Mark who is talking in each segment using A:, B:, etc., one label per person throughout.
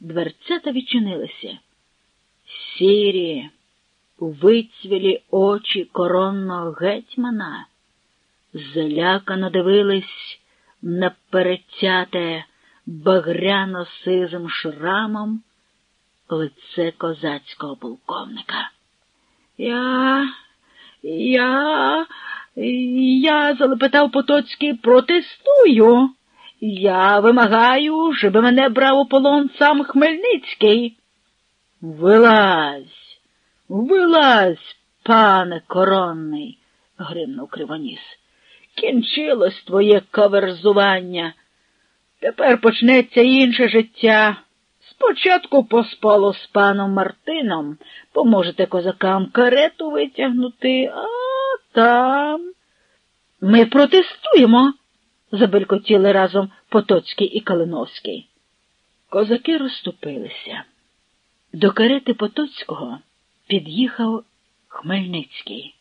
A: дверцята відчинилися. Сірі, вицвілі очі коронного гетьмана злякано дивились на перетяте багряно сизим шрамом лице козацького полковника. Я, я, я, залепетав Потоцький, протестую. Я вимагаю, щоб мене брав у полон сам Хмельницький. Вилазь, вилазь, пане коронний, гримнув Кривоніс. Кінчилось твоє каверзування. Тепер почнеться інше життя. Спочатку поспало з паном Мартином, поможете козакам карету витягнути, а там. Ми протестуємо, забелькотіли разом Потоцький і Калиновський. Козаки розступилися. До карети Потоцького під'їхав Хмельницький.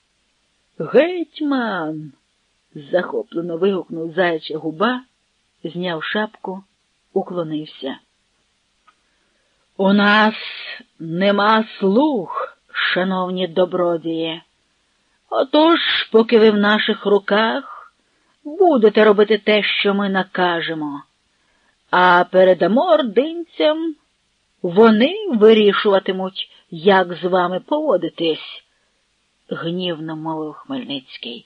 A: Гетьман. захоплено вигукнув заяча губа, зняв шапку, уклонився. У нас нема слух, шановні добродії. Отож, поки ви в наших руках, будете робити те, що ми накажемо, а передамо ординцям, вони вирішуватимуть, як з вами поводитись, гнівно мовив Хмельницький.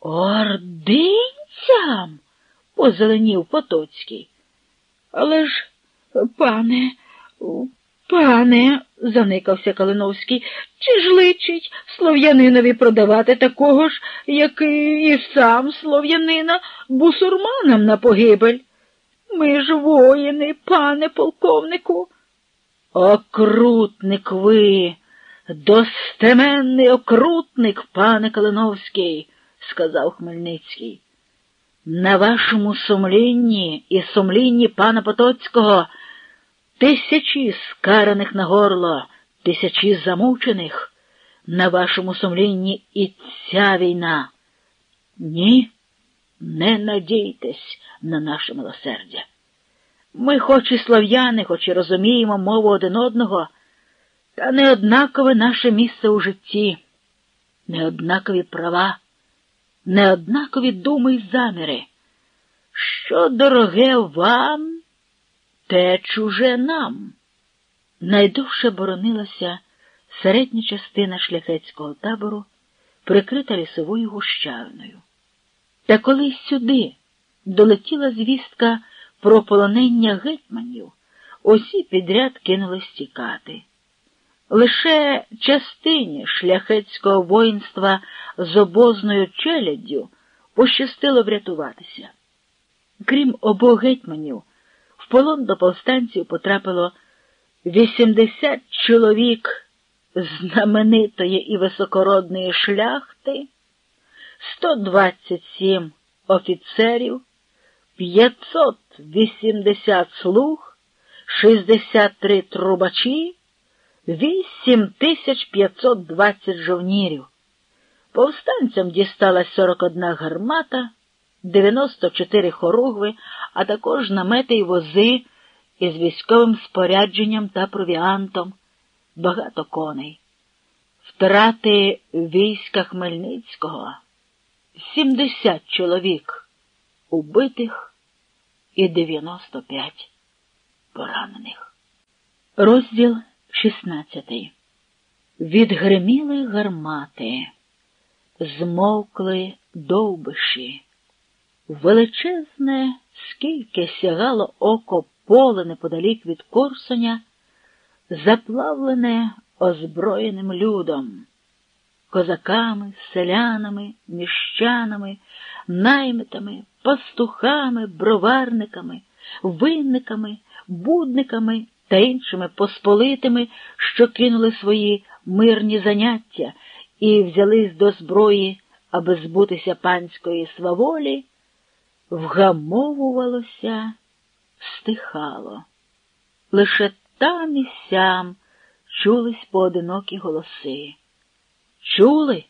A: Ординцям? позеленів Потоцький. Але ж, пане, Пане, заникався Калиновський, чи ж личить слов'янинові продавати такого ж, як і сам слов'янина, бусурманам на погибель? Ми ж воїни, пане полковнику. Окрутник ви, достеменний окрутник, пане Калиновський, сказав Хмельницький. На вашому сумлінні і сумлінні пана Потоцького. Тисячі скараних на горло, тисячі замучених на вашому сумлінні і ця війна. Ні, не надійтесь на наше милосердя. Ми, хоч і слов'яни, хоч і розуміємо мову один одного, та неоднакове наше місце у житті, неоднакові права, неоднакові думи й заміри. Що дороге вам? Те чуже нам. Найдовше боронилася середня частина шляхетського табору, прикрита лісовою гущавиною. Та коли сюди долетіла звістка про полонення гетьманів, усі підряд кинулись тікати. Лише частині шляхетського воїнства з обозною челяддю пощастило врятуватися. Крім обох гетьманів, полон до повстанців потрапило 80 чоловік знаменитої і високородної шляхти, 127 офіцерів, 580 слуг, 63 трубачі, 8520 жовнірів. Повстанцям дісталась 41 гармата. 94 хоругви, а також намети й вози із військовим спорядженням та провіантом, багато коней. Втрати війська Хмельницького 70 чоловік убитих і 95 поранених. Розділ 16 Відгриміли гармати, змовкли довбиші. Величезне, скільки сягало око поле неподалік від Корсуня, заплавлене озброєним людом, козаками, селянами, міщанами, наймитами, пастухами, броварниками, винниками, будниками та іншими посполитими, що кинули свої мирні заняття і взялись до зброї, аби збутися панської сваволі вгамовувалося, стихало. Лише там і сям чулись поодинокі голоси. Чули?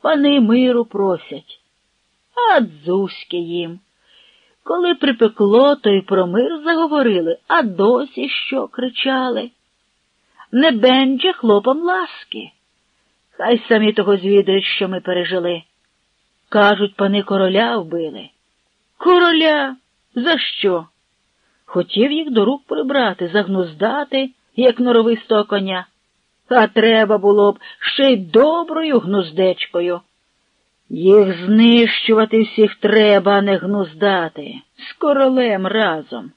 A: Пани миру просять, а дзузьки їм. Коли припекло, то й про мир заговорили, а досі що кричали. Не бенджа хлопам ласки. Хай самі того звідають, що ми пережили. Кажуть, пани короля вбили. Короля? За що? Хотів їх до рук прибрати, загнуздати, як норовистого коня. А треба було б ще й доброю гнуздечкою. Їх знищувати всіх треба, а не гнуздати, з королем разом.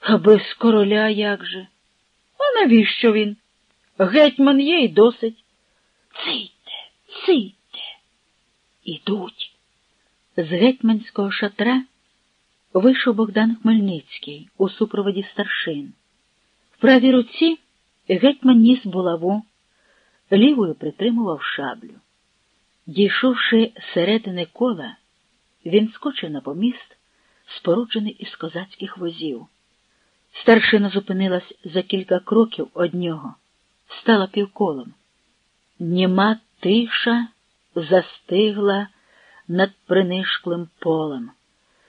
A: А без короля як же? А навіщо він? Гетьман є й досить. Цийте, цийте. Ідуть. З гетьманського шатра вийшов Богдан Хмельницький у супроводі старшин. В правій руці гетьман ніс булаву, лівою притримував шаблю. Дійшовши середини кола, він скочив на поміст, споруджений із козацьких возів. Старшина зупинилась за кілька кроків од нього, стала півколом. Німа тиша застигла над принишклим полем.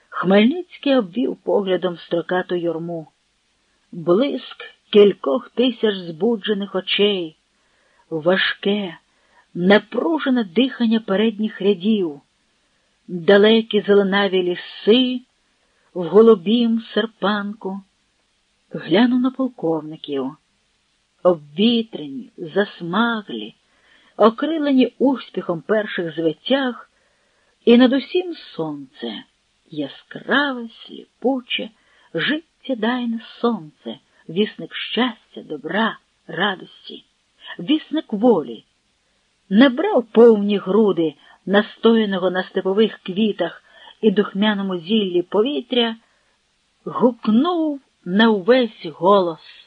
A: Хмельницький обвів поглядом строкату юрму. Блиск кількох тисяч збуджених очей, важке, напружене дихання передніх рядів, далекі зеленаві ліси в голубім серпанку. Глянув на полковників, обвітрені, засмаглі, окрилені успіхом перших звитяг, і над усім сонце, яскраве, сліпуче, життєдайне сонце, вісник щастя, добра, радості, вісник волі, не брав повні груди, настояного на степових квітах і духмяному зіллі повітря, гукнув на увесь голос.